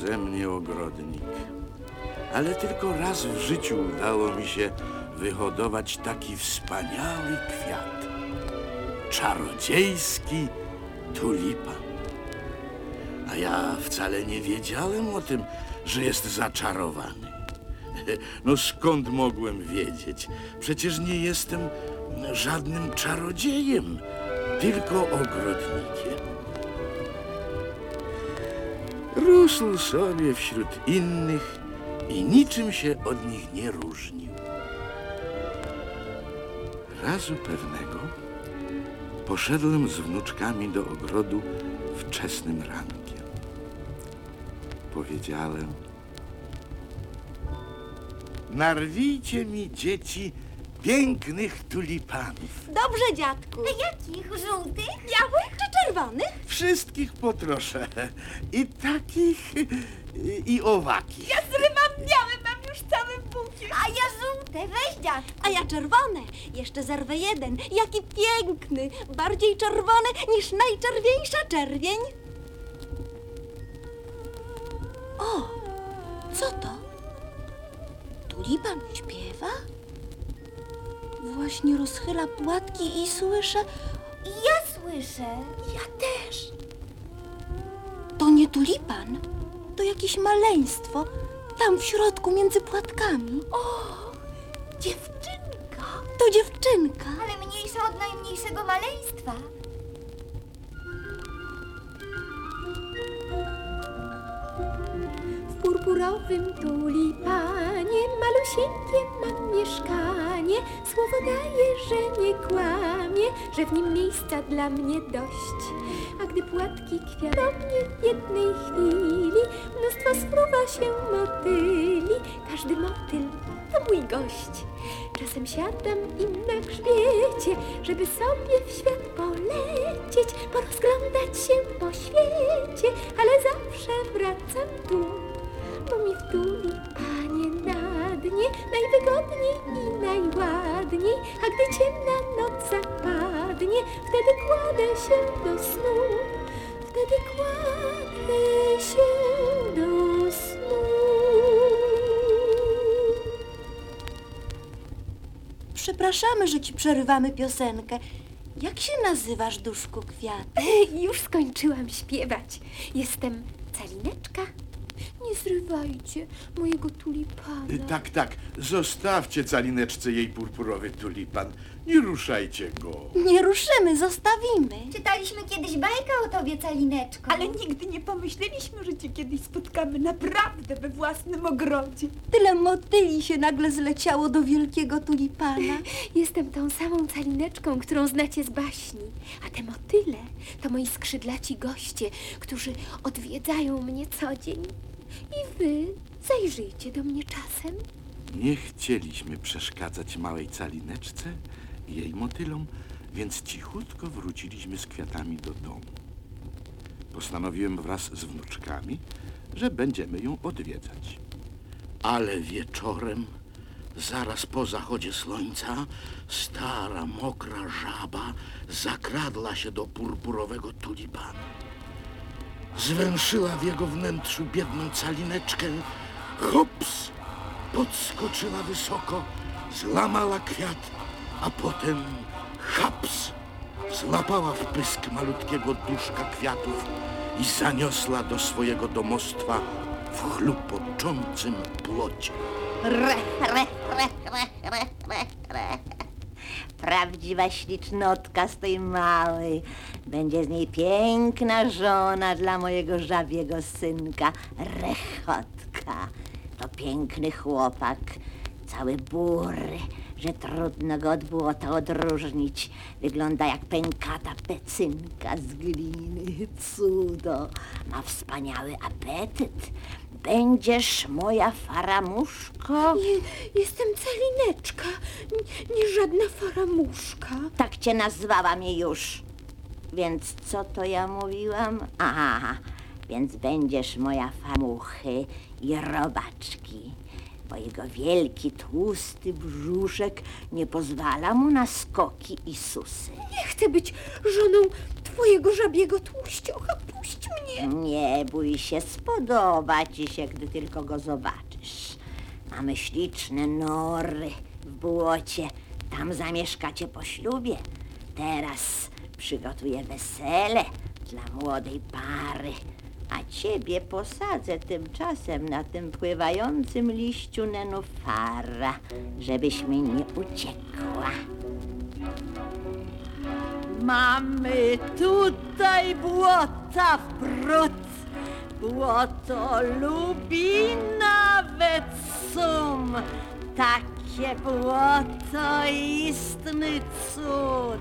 ze mnie ogrodnik. Ale tylko raz w życiu udało mi się wyhodować taki wspaniały kwiat. Czarodziejski tulipan. A ja wcale nie wiedziałem o tym, że jest zaczarowany. No skąd mogłem wiedzieć? Przecież nie jestem żadnym czarodziejem, tylko ogrodnikiem. Rósł sobie wśród innych i niczym się od nich nie różnił. Razu pewnego poszedłem z wnuczkami do ogrodu wczesnym rankiem. Powiedziałem: Narwijcie mi, dzieci, pięknych tulipanów. Dobrze, dziadku. Jakich? Żółtych? Białych czy czerwonych? Wszystkich poproszę. I takich, i, i owakich. Ja zrywam białe, mam już cały bukiet. A ja żółte, weź dziadku. A ja czerwone. Jeszcze zerwę jeden. Jaki piękny. Bardziej czerwony niż najczerwieńsza czerwień. Właśnie rozchyla płatki i słyszę... Ja słyszę. Ja też. To nie tulipan. To jakieś maleństwo. Tam w środku między płatkami. O, dziewczynka. To dziewczynka. Ale mniejsza od najmniejszego maleństwa. Purpurowym tulipanie malusieńkie mam mieszkanie. Słowo daję, że nie kłamie, że w nim miejsca dla mnie dość. A gdy płatki kwianą mnie w jednej chwili, mnóstwo spruwa się motyli. Każdy motyl to mój gość. Czasem siadam im na grzbiecie, żeby sobie w świat polecieć, porozglądać się po świecie, ale zawsze wracam tu, bo mi w tulipanie na dnie najwygodniej i najładniej, a gdy ciemna noc zapadnie, wtedy kładę się do snu, wtedy kładę się do snu. Przepraszamy, że ci przerywamy piosenkę. Jak się nazywasz, duszku kwiat? Już skończyłam śpiewać. Jestem calineczka. Nie zrywajcie mojego tulipana. Y, Tak, tak, zostawcie calineczce jej purpurowy tulipan. Nie ruszajcie go. Nie ruszymy, zostawimy. Czytaliśmy kiedyś bajkę o tobie, Calineczko. Ale nigdy nie pomyśleliśmy, że cię kiedyś spotkamy naprawdę we własnym ogrodzie. Tyle motyli się nagle zleciało do wielkiego tulipana. Jestem tą samą calineczką, którą znacie z baśni. A te motyle to moi skrzydlaci goście, którzy odwiedzają mnie co dzień. I wy zajrzyjcie do mnie czasem. Nie chcieliśmy przeszkadzać małej calineczce i jej motylom, więc cichutko wróciliśmy z kwiatami do domu. Postanowiłem wraz z wnuczkami, że będziemy ją odwiedzać. Ale wieczorem, zaraz po zachodzie słońca, stara, mokra żaba zakradła się do purpurowego tulipana. Zwęszyła w jego wnętrzu biedną calineczkę. Hops! Podskoczyła wysoko, złamała kwiat, a potem haps! Złapała w pysk malutkiego duszka kwiatów i zaniosła do swojego domostwa w chlupoczącym płocie. Re, re, re, re, re, re, re. Prawdziwa ślicznotka z tej małej. Będzie z niej piękna żona dla mojego żabiego synka, Rechotka. To piękny chłopak, cały bury, że trudno go od błota odróżnić. Wygląda jak pękata pecynka z gliny. Cudo. Ma wspaniały apetyt. Będziesz moja faramuszko? Nie, jestem calineczka, nie, nie żadna faramuszka. Tak cię nazwałam jej już. Więc co to ja mówiłam? Aha, więc będziesz moja famuchy i robaczki. bo jego wielki, tłusty brzuszek nie pozwala mu na skoki i susy. Nie chcę być żoną twojego żabiego tłuściocha. Puść Nie bój się, spodoba ci się, gdy tylko go zobaczysz. Mamy śliczne nory w błocie. Tam zamieszkacie po ślubie. Teraz przygotuję wesele dla młodej pary. A ciebie posadzę tymczasem na tym pływającym liściu nenufara, żebyś mi nie uciekła. Mamy tutaj błota w brud. Błoto lubi nawet sum. Takie błoto istny cud.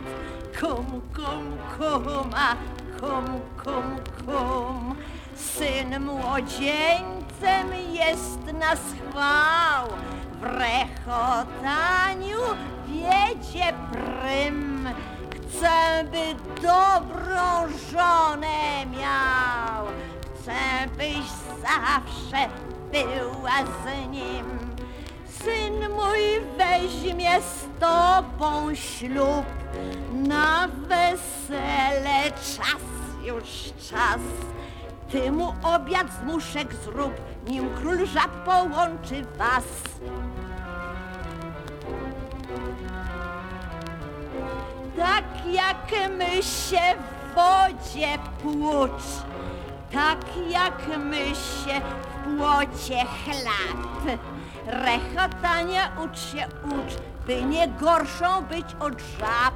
Kum, kum, kuma, kum, kum, kum. Syn młodzieńcem jest na schwał. W rechotaniu wiedzie prym. Chcę, by dobrą żonę miał. Chcę, byś zawsze była z nim. Syn mój weźmie z tobą ślub. Na wesele czas już czas. Ty mu obiad z muszek zrób, nim król żab połączy was. Tak jak my się w wodzie płucz, tak jak my się w błocie chlap. Rechotania ucz się ucz, by nie gorszą być od żab.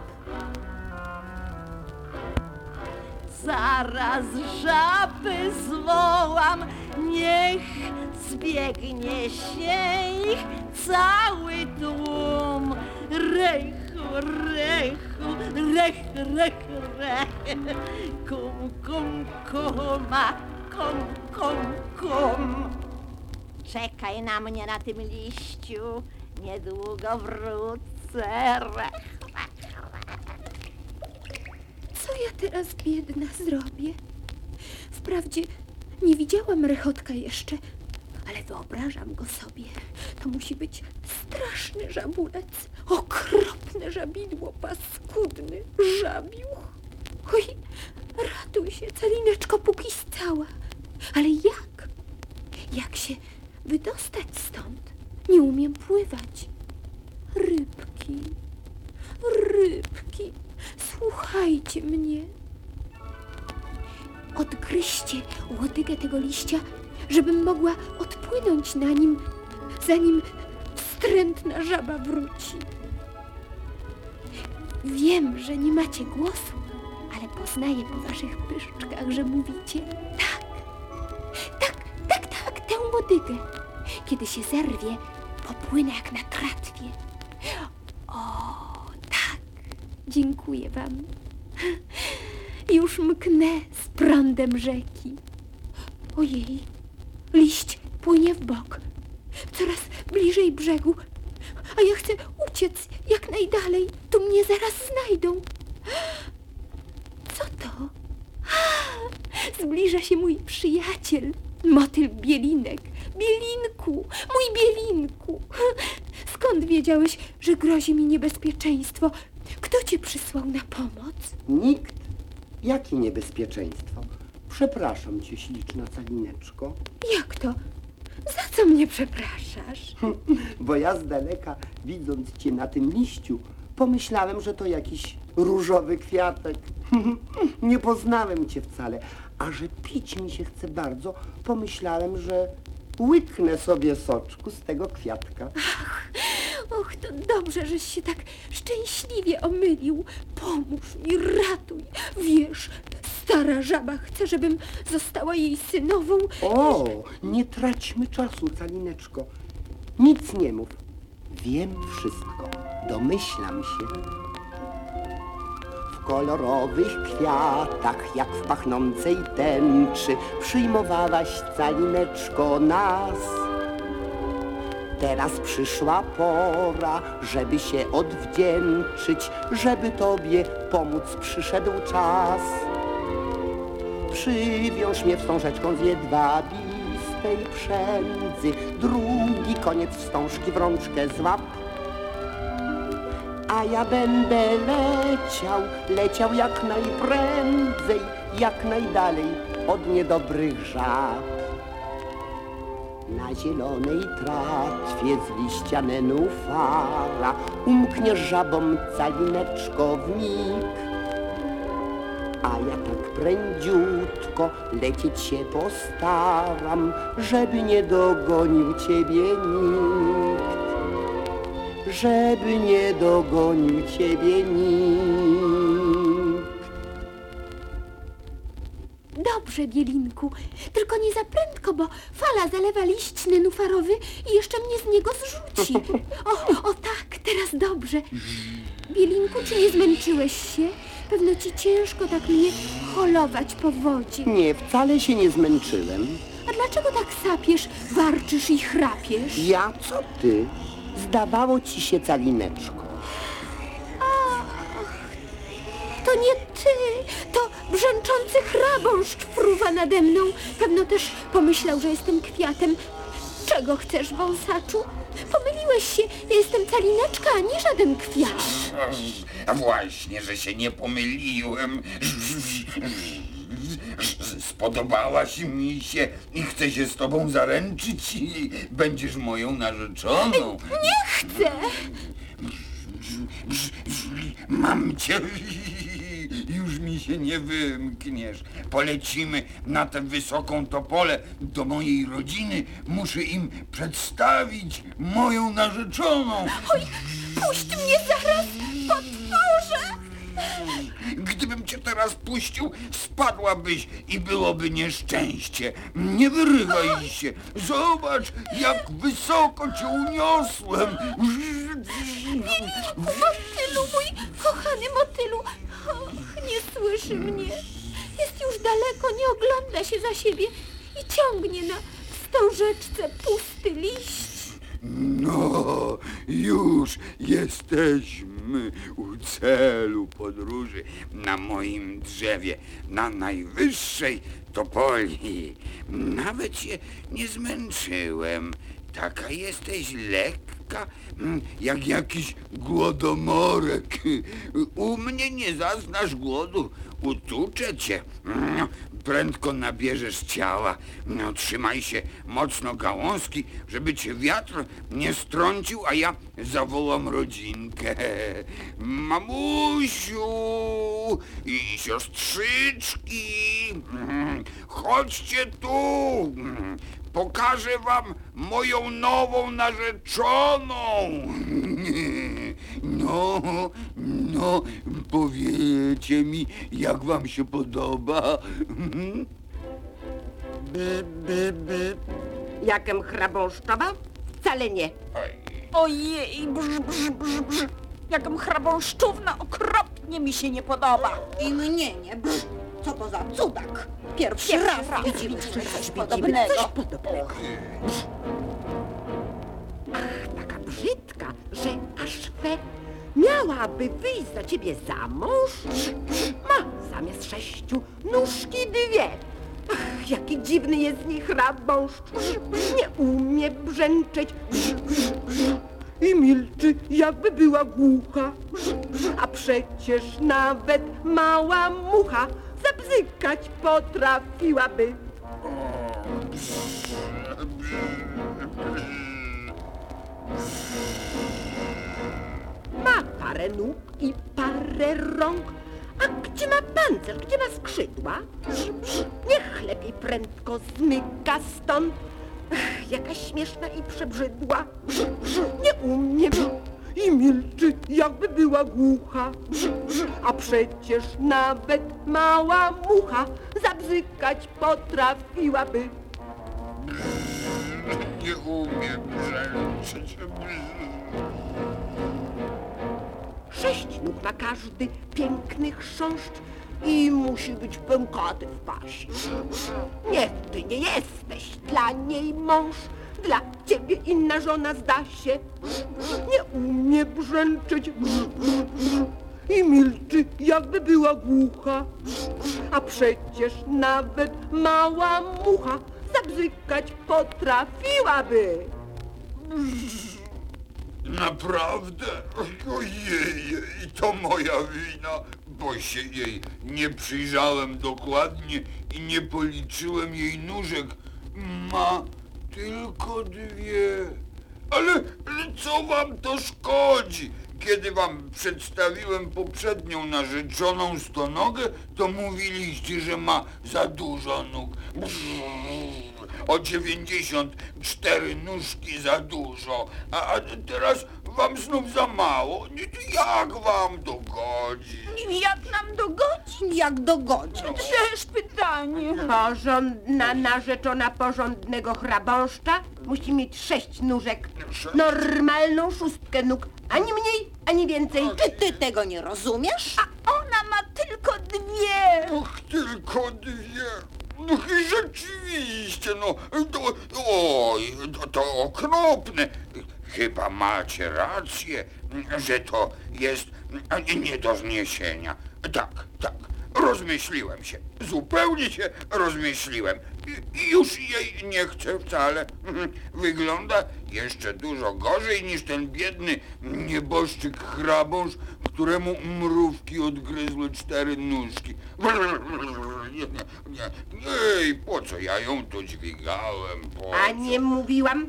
Zaraz żaby zwołam, niech zbiegnie się ich cały tłum. Rechu, rechu, rech, rech, rech. Kum, kum, kuma, kum, kum, kum. Czekaj na mnie na tym liściu, niedługo wrócę. Rech, Co ja teraz, biedna, zrobię? Wprawdzie nie widziałam rechotka jeszcze, ale wyobrażam go sobie. To musi być straszny żabulec, okropne żabidło, paskudny żabiuch. Oj, ratuj się, calineczko, póki cała. Ale jak? Jak się wydostać stąd? Nie umiem pływać. Rybki, rybki, słuchajcie mnie. Odgryźcie łodygę tego liścia, żebym mogła odpłynąć na nim, zanim wstrętna żaba wróci. Wiem, że nie macie głosu, ale poznaję po waszych pyszczkach, że mówicie tak, tak, tak, tak, tę łodygę. Kiedy się zerwie, popłynę jak na tratwie. O, tak, dziękuję wam. Już mknę z prądem rzeki. Ojej, liść płynie w bok, coraz bliżej brzegu, a ja chcę uciec jak najdalej, tu mnie zaraz znajdą. Co to? Zbliża się mój przyjaciel, motyl Bielinek. Bielinku, mój Bielinku. Skąd wiedziałeś, że grozi mi niebezpieczeństwo? Kto cię przysłał na pomoc? Nikt. Jakie niebezpieczeństwo? Przepraszam cię, śliczna calineczko, Jak to? Za co mnie przepraszasz? bo ja z daleka, widząc cię na tym liściu, pomyślałem, że to jakiś różowy kwiatek. Nie poznałem cię wcale, a że pić mi się chce bardzo, pomyślałem, że łyknę sobie soczku z tego kwiatka. Och, to dobrze, żeś się tak szczęśliwie omylił. Pomóż mi, ratuj. Wiesz, stara żaba chce, żebym została jej synową. O, nie traćmy czasu, calineczko. Nic nie mów. Wiem wszystko. Domyślam się. W kolorowych kwiatach, jak w pachnącej tęczy, przyjmowałaś calineczko nas. Teraz przyszła pora, żeby się odwdzięczyć, żeby tobie pomóc przyszedł czas. Przywiąż mnie wstążeczką z jedwabistej przędzy, drugi koniec wstążki w rączkę złap. A ja będę leciał, leciał jak najprędzej, jak najdalej od niedobrych żab. Na zielonej tratwie z liścia nenufara umknie żabom calineczko. A ja prędziutko lecieć się postaram, żeby nie dogonił ciebie nikt. Żeby nie dogonił ciebie nikt. Dobrze, Bielinku, tylko nie za prędko, bo fala zalewa liść nenufarowy i jeszcze mnie z niego zrzuci. O, o tak, teraz dobrze. Bielinku, czy nie zmęczyłeś się? Pewno ci ciężko tak mnie holować po wodzie. Nie, wcale się nie zmęczyłem. A dlaczego tak sapiesz, warczysz i chrapiesz? Ja co ty? Zdawało ci się calineczko. To nie ty, to brzęczący chrabąszcz fruwa nade mną. Pewno też pomyślał, że jestem kwiatem. Czego chcesz, wąsaczu? Pomyliłeś calineczka, a nie żaden kwiat. A właśnie, że się nie pomyliłem. Spodobałaś mi się i chcę się z tobą zaręczyć i będziesz moją narzeczoną. Nie chcę! Mam cię. Już mi się nie wymkniesz. Polecimy na tę wysoką topolę do mojej rodziny. Muszę im przedstawić moją narzeczoną. Oj, puść mnie zaraz, potworze! Gdybym cię teraz puścił, spadłabyś i byłoby nieszczęście. Nie wyrywaj się. Zobacz, jak wysoko cię uniosłem. Motylu, mój się za siebie i ciągnie na wstążeczce pusty liść. No, już jesteśmy u celu podróży na moim drzewie, na najwyższej topoli. Nawet się nie zmęczyłem. Taka jesteś lekka, mm, jak jakiś głodomorek. U mnie nie zaznasz głodu, utuczę cię. Prędko nabierzesz ciała. No, trzymaj się mocno gałązki, żeby cię wiatr nie strącił, a ja zawołam rodzinkę. Mamusiu i siostrzyczki, chodźcie tu. Pokażę wam moją nową narzeczoną. No, no, powiecie mi, jak wam się podoba. By, by, by. Jakem chrabąszczowa? Wcale nie. Ojej, brz, brz, brz, brz. Jaką chrabąszczówna okropnie mi się nie podoba. I mnie nie. Brz. Co to za cudak? Pierwszy, Pierwszy raz, raz widzimy widzimy coś, coś podobnego. Coś podobnego. Brz. Ach, taka brzydka, że aż fe. Miałaby wyjść za ciebie za mąż? Ma zamiast sześciu nóżki dwie. Ach, jaki dziwny jest z nich rabąszcz. Nie umie brzęczeć. Brz, brz, brz. I milczy, jakby była głucha. A przecież nawet mała mucha zabzykać potrafiłaby. Ma parę nóg i parę rąk. A gdzie ma pancerz, gdzie ma skrzydła? Brz, brz. Niech lepiej prędko zmyka stąd. Ach, jaka śmieszna i przebrzydła. Brz, brz. Nie umie brz. I milczy, jakby była głucha. Brz, brz. A przecież nawet mała mucha zabzykać potrafiłaby. Nie umiem brzęczeć. Sześć nóg ma każdy, piękny chrząszcz i musi być pękaty w pasie. Nie, ty nie jesteś dla niej mąż, dla ciebie inna żona zda się. Nie umie brzęczeć i milczy, jakby była głucha. A przecież nawet mała mucha zabzykać potrafiłaby. Naprawdę? Ojej, to moja wina, bo się jej nie przyjrzałem dokładnie i nie policzyłem jej nóżek. Ma tylko dwie. Ale, ale co wam to szkodzi? Kiedy wam przedstawiłem poprzednią narzeczoną stonogę, to mówiliście, że ma za dużo nóg. O 94 nóżki za dużo, a, a teraz wam znów za mało. Jak wam dogodzi? Jak nam dogodzi? Jak dogodzi? Też pytanie. Porządna narzeczona porządnego chrabąszcza musi mieć sześć nóżek. Normalną szóstkę nóg. Ani mniej, ani więcej. Czy ty tego nie rozumiesz? A ona ma tylko dwie. Och, tylko dwie. No i rzeczywiście, no, to, oj, to, to okropne. Chyba macie rację, że to jest nie do zniesienia. Tak, tak, rozmyśliłem się, zupełnie się rozmyśliłem. I już jej nie chcę wcale. Wygląda jeszcze dużo gorzej niż ten biedny nieboszczyk hrabąż, któremu mrówki odgryzły cztery nóżki. Nie, nie, nie, Ej, po co ja ją tu dźwigałem? Po A co? nie mówiłam?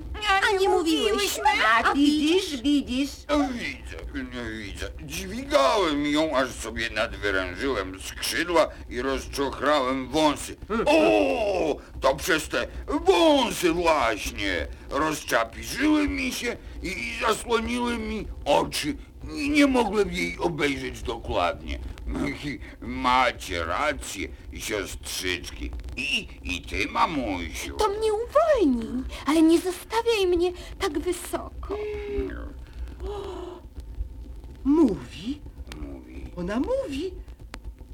A nie mówiłyśmy? A widzisz, widzisz. Widzę, nie widzę. Dźwigałem ją, aż sobie nadwyrężyłem skrzydła i rozczochrałem wąsy. O, to przez te wąsy właśnie. Rozczapiżyły mi się i zasłoniły mi oczy. I nie mogłem jej obejrzeć dokładnie. Macie rację, siostrzyczki. I, i ty, mamusiu. To mnie uwolni, ale nie zostawiaj mnie tak wysoko. Mówi? Mówi. Ona mówi.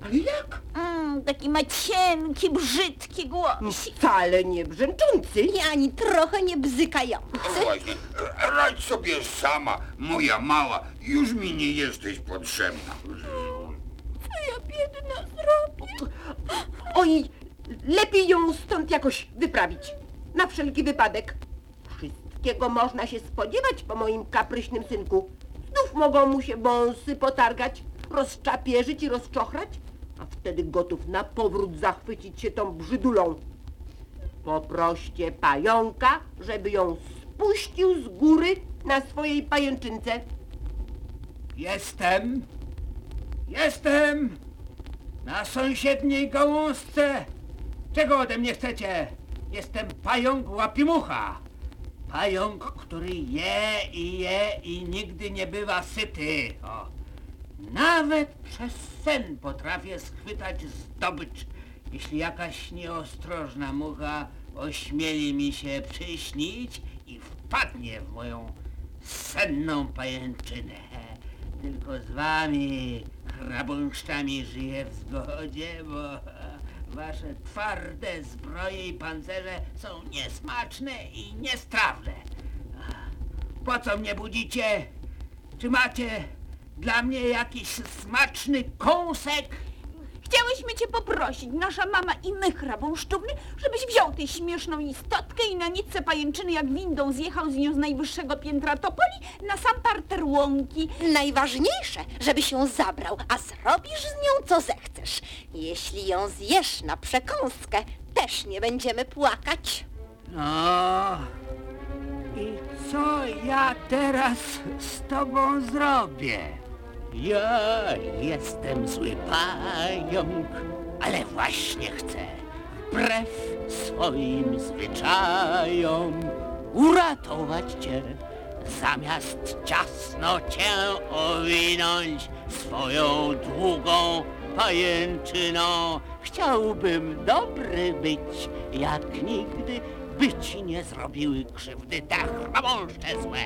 Ale jak? Mm, taki ma cienki, brzydki głos. Wcale nie brzęczący. I ani trochę nie bzykający. No Właśnie, radź sobie sama, moja mała. Już mi nie jesteś potrzebna. Ja biedna zrobię. Oj, lepiej ją stąd jakoś wyprawić. Na wszelki wypadek. Wszystkiego można się spodziewać po moim kapryśnym synku. Znów mogą mu się wąsy potargać, rozczapierzyć i rozczochrać, a wtedy gotów na powrót zachwycić się tą brzydulą. Poproście pająka, żeby ją spuścił z góry na swojej pajęczynce. Jestem. Jestem. Na sąsiedniej gałązce. Czego ode mnie chcecie? Jestem pająk łapimucha. Pająk, który je i je i nigdy nie bywa syty. O. Nawet przez sen potrafię schwytać zdobycz, jeśli jakaś nieostrożna mucha ośmieli mi się przyśnić i wpadnie w moją senną pajęczynę. Tylko z wami, chrabąszczami, żyję w zgodzie, bo wasze twarde zbroje i pancerze są niesmaczne i niestrawne. Po co mnie budzicie? Czy macie dla mnie jakiś smaczny kąsek? Chciałyśmy cię poprosić, nasza mama i my, hrabąszczówny, żebyś wziął tę śmieszną istotkę i na nitce pajęczyny jak windą zjechał z nią z najwyższego piętra topoli na sam parter łąki. Najważniejsze, żebyś ją zabrał, a zrobisz z nią co zechcesz. Jeśli ją zjesz na przekąskę, też nie będziemy płakać. No i co ja teraz z tobą zrobię? Ja jestem zły pająk, ale właśnie chcę, wbrew swoim zwyczajom, uratować cię. Zamiast ciasno cię owinąć swoją długą pajęczyną, chciałbym dobry być, jak nigdy, by ci nie zrobiły krzywdy te chrabąszcze złe.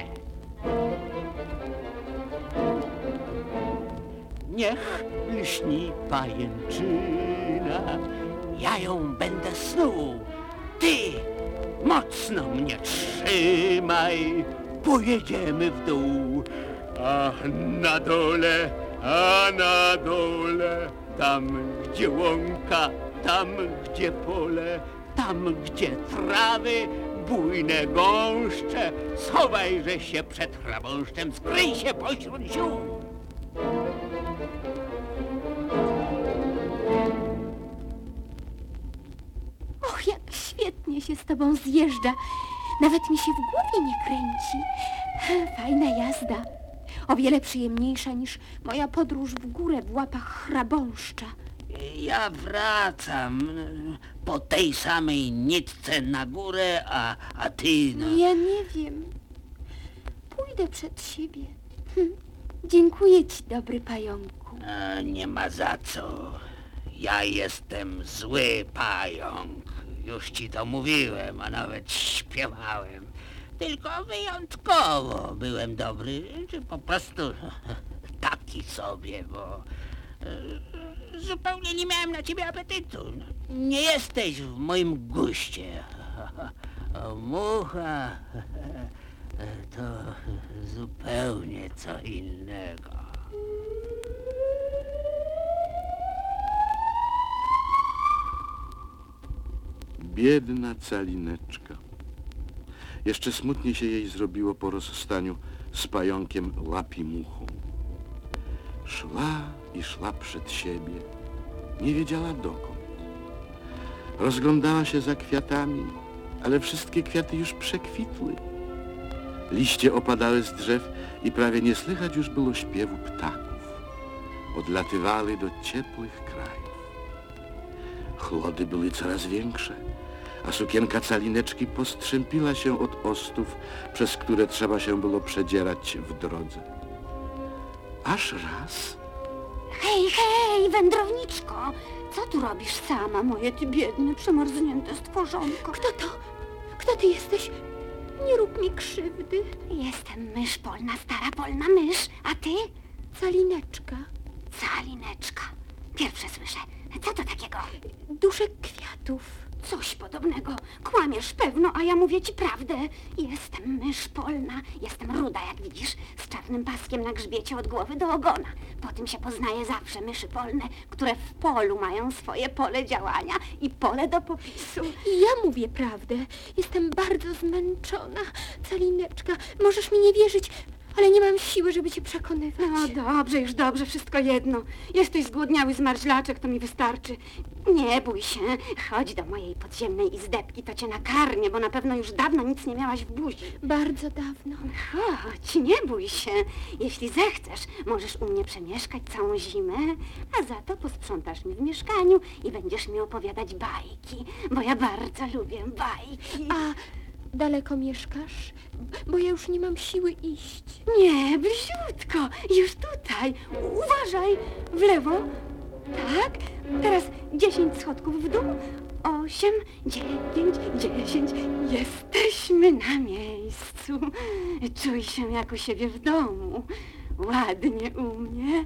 Niech lśni pajęczyna, ja ją będę snuł. Ty mocno mnie trzymaj, pojedziemy w dół. A na dole, a na dole, tam gdzie łąka, tam gdzie pole, tam gdzie trawy bujne gąszcze. Schowajże się przed chrabąszczem, skryj się pośród ziół. Świetnie się z tobą zjeżdża. Nawet mi się w głowie nie kręci. Fajna jazda. O wiele przyjemniejsza niż moja podróż w górę w łapach chrabąszcza. Ja wracam po tej samej nitce na górę, a, a ty no... Ja nie wiem. Pójdę przed siebie. Hm. Dziękuję ci, dobry pająku. A, nie ma za co. Ja jestem zły pająk. Już ci to mówiłem, a nawet śpiewałem. Tylko wyjątkowo byłem dobry, czy po prostu taki sobie, bo e, zupełnie nie miałem na ciebie apetytu. Nie jesteś w moim guście. Mucha to zupełnie co innego. Biedna calineczka. Jeszcze smutnie się jej zrobiło po rozstaniu z pająkiem łapimuchą. Szła i szła przed siebie. Nie wiedziała dokąd. Rozglądała się za kwiatami, ale wszystkie kwiaty już przekwitły. Liście opadały z drzew i prawie nie słychać już było śpiewu ptaków. Odlatywały do ciepłych krajów. Chłody były coraz większe, a sukienka calineczki postrzępiła się od ostów, przez które trzeba się było przedzierać w drodze. Aż raz Hej, hej, wędrowniczko! Co tu robisz sama, moje ty biedne, przemarznięte stworzonko? Kto to? Kto ty jesteś? Nie rób mi krzywdy. Jestem mysz polna, stara polna mysz, a ty? Calineczka. Calineczka. Pierwsze słyszę. Co to takiego? Duszek kwiatów. Coś podobnego. Kłamiesz pewno, a ja mówię ci prawdę. Jestem mysz polna. Jestem ruda, jak widzisz, z czarnym paskiem na grzbiecie od głowy do ogona. Po tym się poznaje zawsze myszy polne, które w polu mają swoje pole działania i pole do popisu. I ja mówię prawdę. Jestem bardzo zmęczona. Calineczka, możesz mi nie wierzyć, ale nie mam siły, żeby cię przekonywać. No dobrze, już dobrze, wszystko jedno. Jesteś zgłodniały zmarzlaczek, to mi wystarczy. Nie bój się, chodź do mojej podziemnej izdebki, to cię nakarmię, bo na pewno już dawno nic nie miałaś w buzi. Bardzo dawno. Chodź, nie bój się. Jeśli zechcesz, możesz u mnie przemieszkać całą zimę, a za to posprzątasz mi w mieszkaniu i będziesz mi opowiadać bajki, bo ja bardzo lubię bajki. A daleko mieszkasz? Bo ja już nie mam siły iść. Nie, bliziutko, już tutaj. Uważaj, w lewo. Tak, teraz dziesięć schodków w dół. Osiem, dziewięć, dziesięć. Jesteśmy na miejscu. Czuj się jak u siebie w domu. Ładnie u mnie.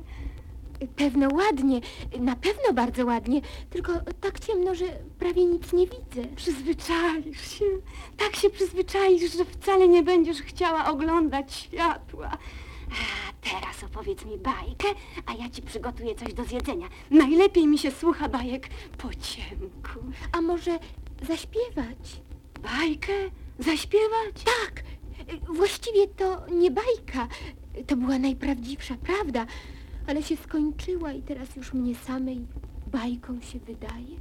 Pewno ładnie, na pewno bardzo ładnie, tylko tak ciemno, że prawie nic nie widzę. Przyzwyczaisz się. Tak się przyzwyczaisz, że wcale nie będziesz chciała oglądać światła. A teraz opowiedz mi bajkę, a ja ci przygotuję coś do zjedzenia. Najlepiej mi się słucha bajek po ciemku. A może zaśpiewać? Bajkę? Zaśpiewać? Tak, właściwie to nie bajka, to była najprawdziwsza prawda, ale się skończyła i teraz już mnie samej bajką się wydaje.